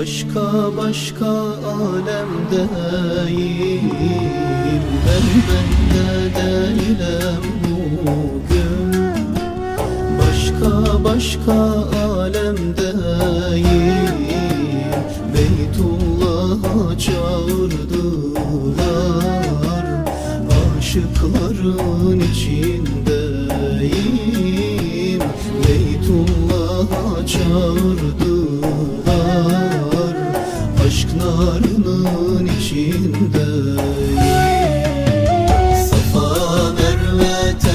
Başka başka alemdeyim Ben bende değilim bugün. Başka başka alemdeyim Beytullah'a çağırdılar. Aşıkların içindeyim. Beytullah'a çağırdılar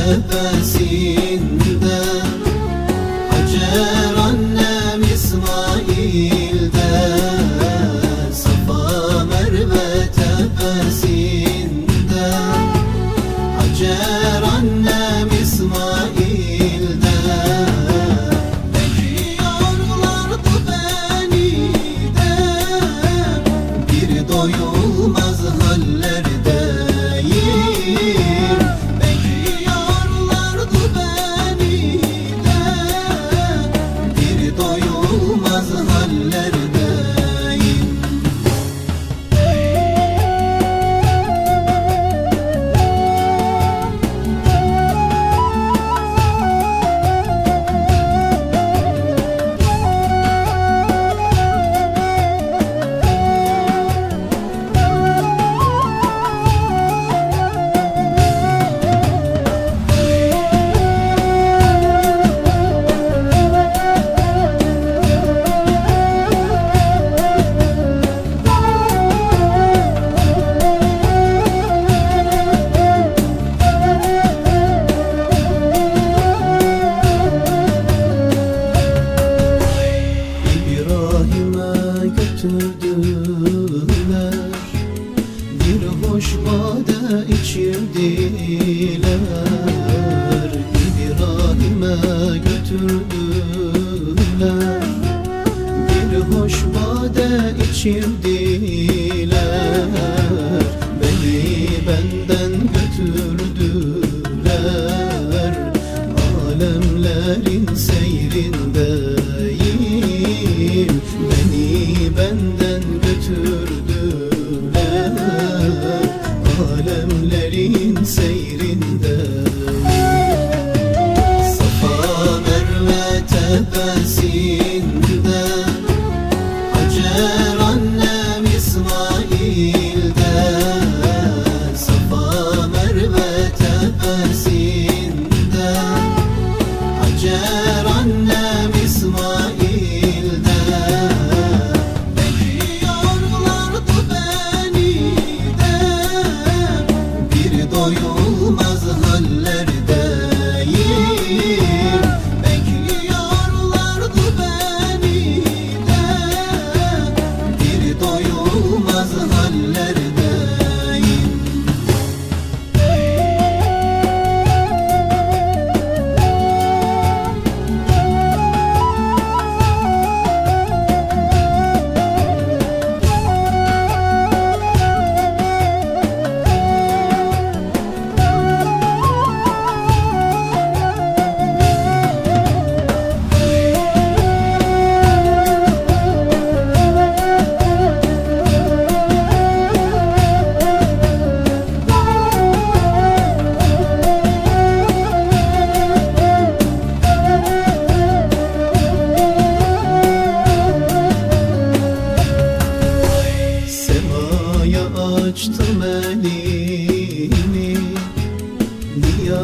tepesinde. Hacer annem İsmail'de. Merve tepesinde. Hacer annem İsmail'de. Bekliyorlardı Bir doyulmaz hallerdeyim hoş bade içirdiler İbrahim'e götürdüler. Bir hoş bade içirdiler tepesinde Hacer annem Safa Merve tepesinde Hacer annem İsmail'de. Bekliyorlardı beni de. Bir doyulmaz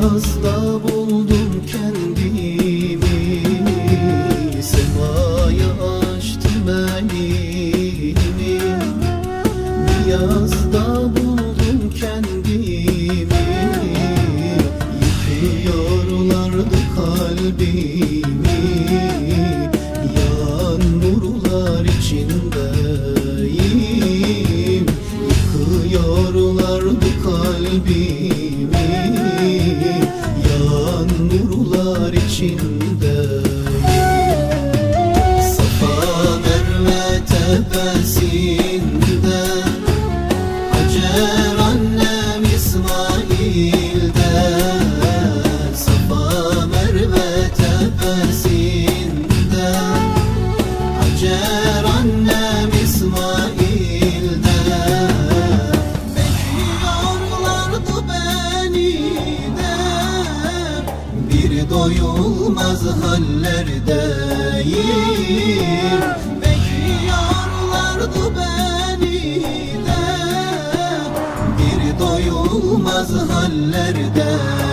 Niyazda buldum tepesinde Hacer annem İsmail'de. Safa Merve tepesinde. Hacer annem İsmail'de. Bekliyorlardı beni Bir doyulmaz hallerdeyim sardı beni de. Bir doyulmaz hallerde.